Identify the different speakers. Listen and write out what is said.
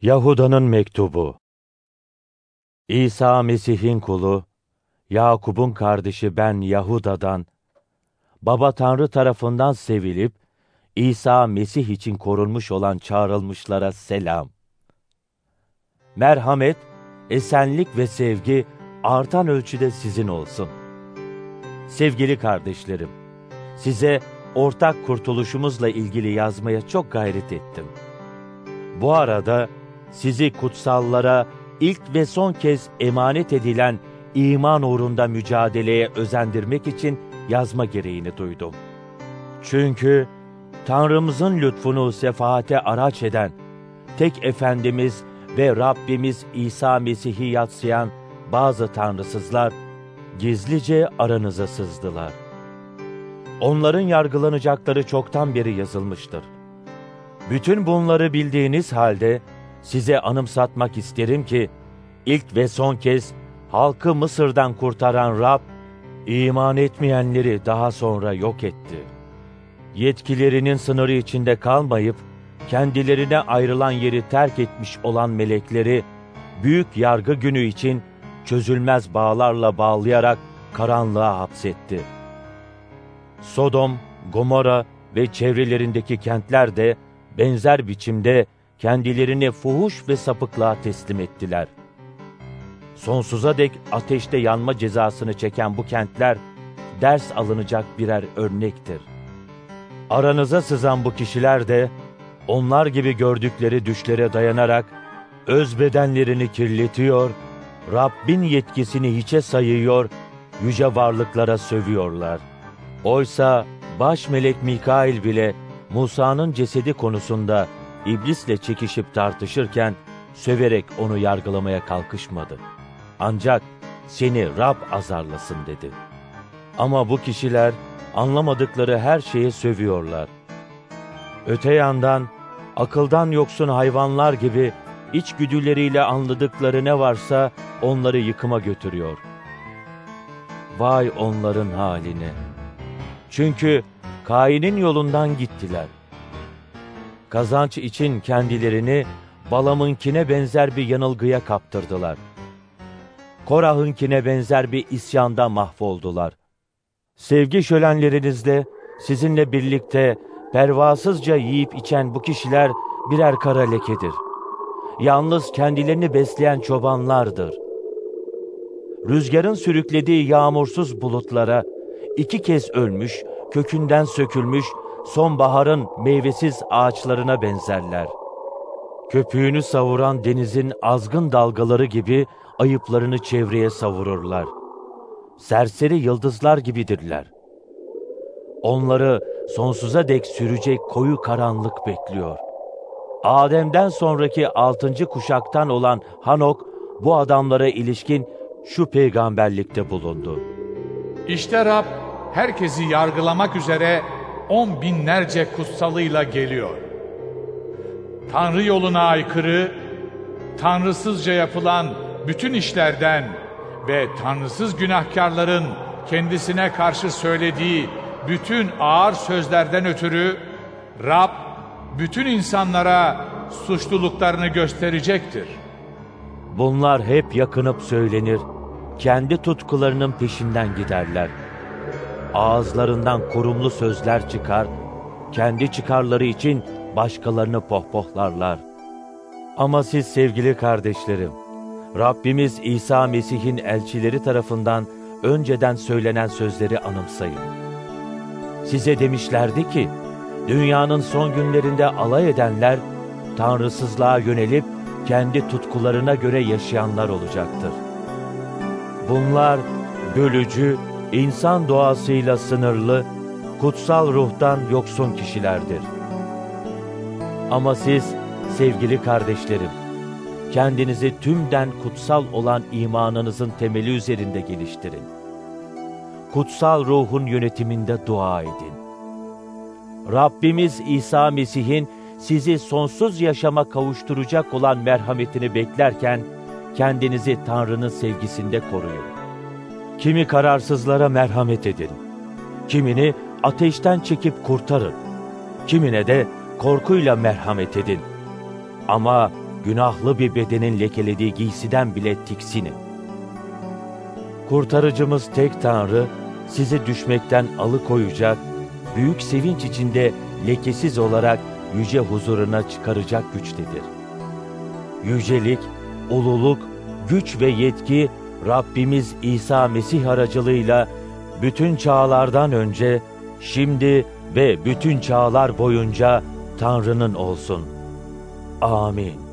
Speaker 1: Yahuda'nın mektubu İsa Mesih'in kulu, Yakub'un kardeşi ben Yahuda'dan, Baba Tanrı tarafından sevilip, İsa Mesih için korunmuş olan çağrılmışlara selam. Merhamet, esenlik ve sevgi artan ölçüde sizin olsun. Sevgili kardeşlerim, size ortak kurtuluşumuzla ilgili yazmaya çok gayret ettim. Bu arada sizi kutsallara ilk ve son kez emanet edilen iman uğrunda mücadeleye özendirmek için yazma gereğini duydum. Çünkü Tanrımızın lütfunu sefaate araç eden, tek Efendimiz ve Rabbimiz İsa Mesih'i yatsıyan bazı tanrısızlar, gizlice aranıza sızdılar. Onların yargılanacakları çoktan beri yazılmıştır. Bütün bunları bildiğiniz halde, size anımsatmak isterim ki, ilk ve son kez halkı Mısır'dan kurtaran Rab, iman etmeyenleri daha sonra yok etti. Yetkilerinin sınırı içinde kalmayıp, kendilerine ayrılan yeri terk etmiş olan melekleri, büyük yargı günü için çözülmez bağlarla bağlayarak karanlığa hapsetti. Sodom, Gomorra ve çevrelerindeki kentler de benzer biçimde kendilerini fuhuş ve sapıklığa teslim ettiler. Sonsuza dek ateşte yanma cezasını çeken bu kentler, ders alınacak birer örnektir. Aranıza sızan bu kişiler de, onlar gibi gördükleri düşlere dayanarak, öz bedenlerini kirletiyor, Rabbin yetkisini hiçe sayıyor, yüce varlıklara sövüyorlar. Oysa baş melek Mikail bile Musa'nın cesedi konusunda iblisle çekişip tartışırken söverek onu yargılamaya kalkışmadı. Ancak seni Rab azarlasın dedi. Ama bu kişiler anlamadıkları her şeye sövüyorlar. Öte yandan akıldan yoksun hayvanlar gibi içgüdüleriyle anladıkları ne varsa onları yıkıma götürüyor. Vay onların haline! Çünkü Kain'in yolundan gittiler. Kazanç için kendilerini Balam'ınkine benzer bir yanılgıya kaptırdılar. Korah'ınkine benzer bir isyanda mahvoldular. Sevgi şölenlerinizde sizinle birlikte pervasızca yiyip içen bu kişiler birer kara lekedir. Yalnız kendilerini besleyen çobanlardır. Rüzgarın sürüklediği yağmursuz bulutlara iki kez ölmüş, kökünden sökülmüş, sonbaharın meyvesiz ağaçlarına benzerler. Köpüğünü savuran denizin azgın dalgaları gibi ayıplarını çevreye savururlar. Serseri yıldızlar gibidirler. Onları sonsuza dek sürecek koyu karanlık bekliyor. Adem'den sonraki altıncı kuşaktan olan Hanok, bu adamlara ilişkin şu peygamberlikte bulundu.
Speaker 2: İşte Rab herkesi yargılamak üzere on binlerce kutsalıyla geliyor. Tanrı yoluna aykırı, tanrısızca yapılan bütün işlerden ve tanrısız günahkarların kendisine karşı söylediği bütün ağır sözlerden ötürü Rab bütün insanlara suçluluklarını gösterecektir.
Speaker 1: Bunlar hep yakınıp söylenir, kendi tutkularının peşinden giderler. Ağızlarından kurumlu sözler çıkar, kendi çıkarları için başkalarını pohpohlarlar. Ama siz sevgili kardeşlerim, Rabbimiz İsa Mesih'in elçileri tarafından önceden söylenen sözleri anımsayın. Size demişlerdi ki, dünyanın son günlerinde alay edenler, tanrısızlığa yönelip kendi tutkularına göre yaşayanlar olacaktır. Bunlar bölücü, insan doğasıyla sınırlı, kutsal ruhtan yoksun kişilerdir. Ama siz sevgili kardeşlerim, kendinizi tümden kutsal olan imanınızın temeli üzerinde geliştirin. Kutsal ruhun yönetiminde dua edin. Rabbimiz İsa Mesih'in sizi sonsuz yaşama kavuşturacak olan merhametini beklerken, kendinizi Tanrı'nın sevgisinde koruyun. Kimi kararsızlara merhamet edin. Kimini ateşten çekip kurtarın. Kimine de korkuyla merhamet edin. Ama günahlı bir bedenin lekelediği giysiden bile tiksinin. Kurtarıcımız tek Tanrı, sizi düşmekten alıkoyacak, büyük sevinç içinde lekesiz olarak yüce huzuruna çıkaracak güçtedir. Yücelik, ululuk, güç ve yetki Rabbimiz İsa Mesih aracılığıyla bütün çağlardan önce, şimdi ve bütün çağlar boyunca Tanrı'nın olsun. Amin.